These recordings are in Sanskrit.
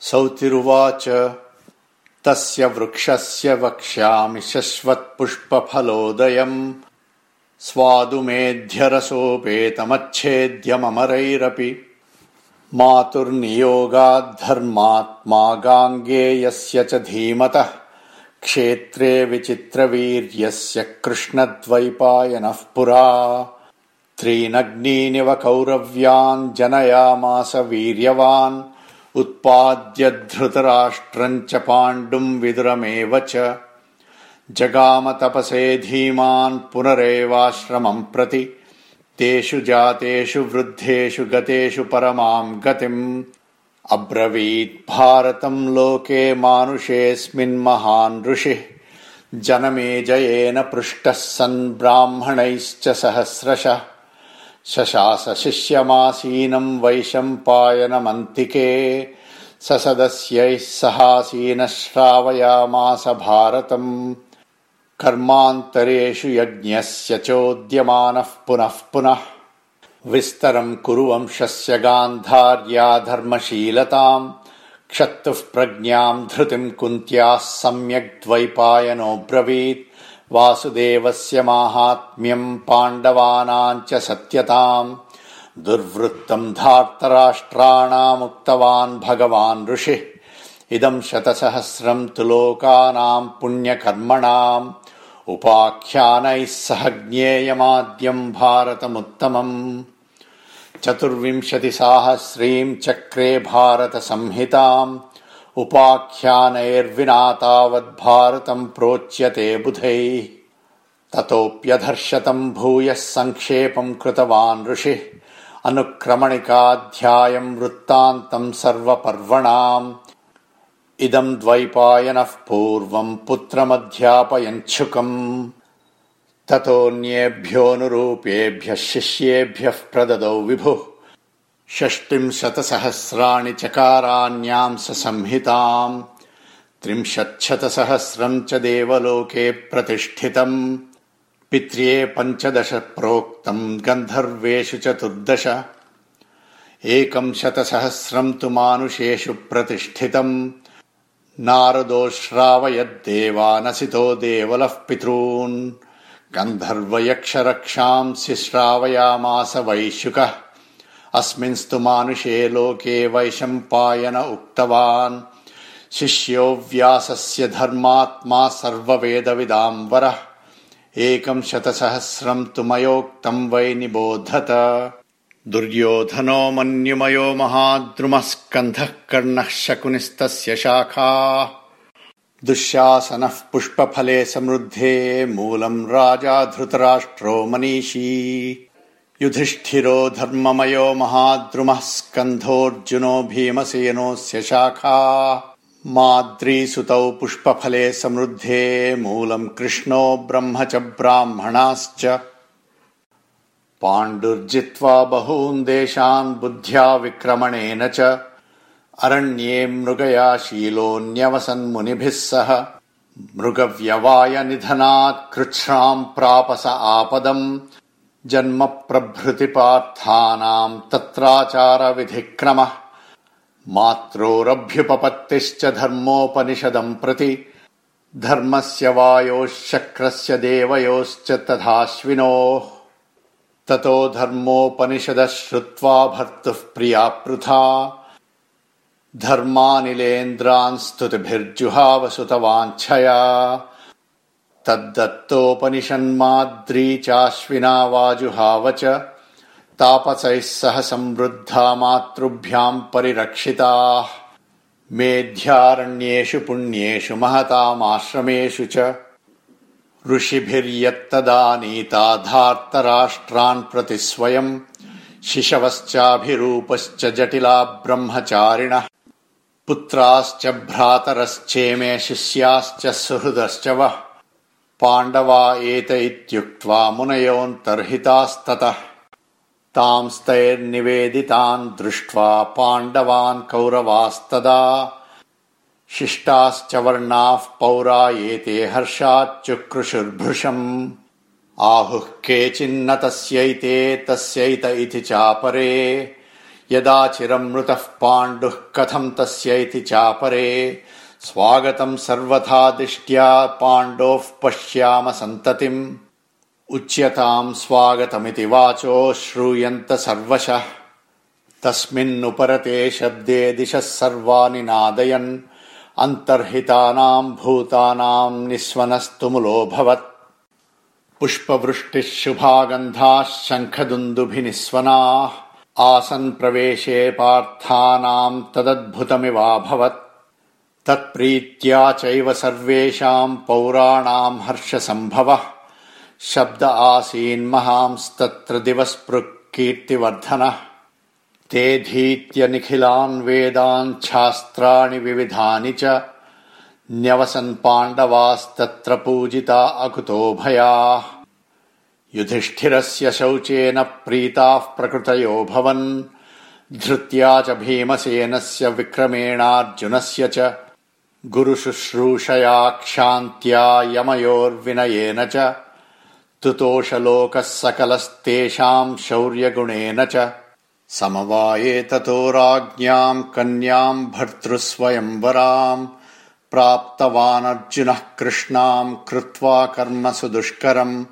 सौतिरुवाच तस्य वृक्षस्य वक्ष्यामि शश्वत्पुष्पफलोदयम्। स्वादुमेध्यरसोपेतमच्छेद्यममरैरपि। मातुर्नियोगाद्धर्मात्मा गाङ्गेयस्य च धीमतः क्षेत्रे विचित्रवीर्यस्य कृष्णद्वैपायनः पुरा। त्रीनग्नीनिव कौरव्यान् जनयामास वीर्यवान् उत्पाद्य धृतराष्ट्रम् च पाण्डुम् विदुरमेव च। जगाम तपसे धीमान् पुनरेवाश्रमम् प्रति तेषु जातेषु वृद्धेषु गतेषु परमाम् गतिम्। अब्रवीत् भारतम् लोके मानुषेऽस्मिन् महान् ऋषिः। जनमेजयेन पृष्टः सन् ब्राह्मणैश्च सहस्रशः शशास शिष्यमासीनम् वैशम्पायनमन्तिके ससदस्यैः सहासीनः श्रावयामास भारतम्। कर्मान्तरेषु यज्ञस्य चोद्यमानः पुनः पुनः। विस्तरम् कुरु वंशस्य गान्धार्या धर्मशीलताम् क्षत्तुः प्रज्ञाम् धृतिम् कुन्त्याः सम्यग्द्वैपायनोऽब्रवीत् वासुदेवस्य माहात्म्यम् पाण्डवानाम् च सत्यताम् दुर्वृत्तम् धार्तराष्ट्राणामुक्तवान् भगवान् ऋषिः। इदम् शतसहस्रम् तु लोकानाम् पुण्यकर्मणाम् उपाख्यानैः सह ज्ञेयमाद्यम् भारतमुत्तमम्। चतुर्विंशतिसाहस्रीम् चक्रे भारतसंहिताम् उपाख्यानैर्विना तावद्भारतम् प्रोच्यते बुधैः। ततोऽप्यधर्शतम् भूयः सङ्क्षेपम् कृतवान् ऋषिः। अनुक्रमणिकाध्यायम् वृत्तान्तम् सर्वपर्वणाम्। इदम् द्वैपायनः पूर्वम् पुत्रमध्यापयञ्छुकम् ततोऽन्येभ्योऽनुरूपेभ्यः शिष्येभ्यः प्रददौ विभुः षष्टिम् शतसहस्राणि चकाराण्याम् स संहिताम् त्रिंशच्छतसहस्रम् च देवलोके प्रतिष्ठितम् पित्र्ये पञ्चदश प्रोक्तम् गन्धर्वेषु चतुर्दश एकम् शतसहस्रम् तु मानुषेषु प्रतिष्ठितम् नारदो श्रावयद्देवानसितो देवलः पितॄन् गन्धर्वयक्षरक्षांसि श्रावयामास वैशुकः अस्मिंस्तु मानुषे लोके वैशम्पायन उक्तवान्। शिष्यो व्यासस्य धर्मात्मा सर्ववेदविदाम् वरः। एकम् शतसहस्रम् तु मयोक्तम् वै निबोधत। दुर्योधनो मन्युमयो महाद्रुमः स्कन्धः कर्णः शकुनिस्तस्य शाखा। दुःशासनः पुष्पफले समृद्धे मूलम् राजा धृतराष्ट्रो मनीषी युधिष्ठिरो धर्ममयो महाद्रुमः स्कन्धोऽर्जुनो भीमसेनोऽस्य शाखा। माद्रीसुतौ पुष्पफले समृद्धे मूलम् कृष्णो ब्रह्म च ब्राह्मणाश्च। पाण्डुर्जित्वा बहून् देशान् बुद्ध्या विक्रमणेन च अरण्ये मृगया शीलोऽन्यवसन्मुनिभिः सह। मृगव्यवायनिधनात् कृच्छ्राम् प्रापस आपदम् जन्म प्रभृतिपार्थानाम् तत्राचारविधिक्रमः। मात्रोरभ्युपपत्तिश्च धर्मोपनिषदम् प्रति। धर्मस्य वायोश्चक्रस्य देवयोश्च तथाश्विनोः। ततो धर्मोपनिषदः श्रुत्वा भर्तुः प्रियापृथा धर्मानिलेन्द्रान् स्तुतिभिर्जुहावसुतवाञ्छया तद्दत्तोपनिषन्माद्री चाश्विना वाजुहाव च तापसैः सह समृद्धा मातृभ्याम् परिरक्षिताः। मेध्यारण्येषु पुण्येषु महतामाश्रमेषु च। ऋषिभिर्यत्तदानीता धार्तराष्ट्रान् प्रति स्वयम्। शिशवश्चाभिरूपश्च जटिला ब्रह्मचारिणः। पुत्राश्च भ्रातरश्चेमे शिष्याश्च सुहृदश्च वः पाण्डवा एत इत्युक्त्वा मुनयोऽन्तर्हितास्ततः। तांस्तैर्निवेदितान् दृष्ट्वा पाण्डवान् कौरवास्तदा। शिष्टाश्च वर्णाः पौरा एते हर्षाच्चुक्रुशुर्भृशम् आहुः केचिन्न तस्यैते तस्यैत इति चापरे। यदा चिरमृतः पाण्डुः कथम् तस्यैति चापरे स्वागतम् सर्वथा दृष्ट्या पाण्डोः पश्याम सन्ततिम्। उच्यताम् स्वागतमिति वाचो श्रूयन्त सर्वशः। तस्मिन्नुपरते शब्दे दिशः सर्वानि नादयन्। अन्तर्हितानाम् भूतानाम् निःस्वनस्तुमुलोऽभवत्। पुष्पवृष्टिः शुभागन्धाः शङ्खदुन्दुभिनिःस्वनाः। आसन् प्रवेशे पार्थानाम् तदद्भुतमिवाभवत् तत्प्रीत्या चैव सर्वेषाम् पौराणाम् हर्षसम्भवः। शब्द आसीन्महांस्तत्र दिवस्पृक्कीर्तिवर्धनः। ते धीत्यनिखिलान् वेदान् छास्त्राणि विविधानि च। न्यवसन् पाण्डवास्तत्र पूजिता अकुतोभयाः। युधिष्ठिरस्य शौचेन प्रीताः प्रकृतयो भवन्। धृत्या च भीमसेनस्य विक्रमेणार्जुनस्य च गुरुशुश्रूषया क्षान्त्या यमयोर्विनयेन च तुतोषलोकः सकलस्तेषाम् शौर्यगुणेन च। समवाये ततो राज्ञाम् कन्याम् भर्तृस्वयंवराम् प्राप्तवानर्जुनः कृष्णाम् कृत्वा कर्म सुदुष्करम्।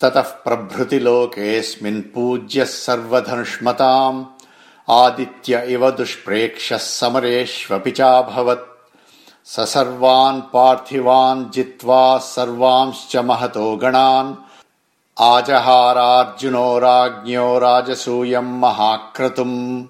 ततः प्रभृति लोकेऽस्मिन् पूज्यः सर्वधनुष्मताम् आदित्य इव दुष्प्रेक्ष्यः समरेष्वपि चाभवत् स सर्वान् पार्थिवान् जित्वा सर्वांश्च महतो गणान्। आजहारार्जुनो राज्ञो राजसूयम् महाक्रतुम्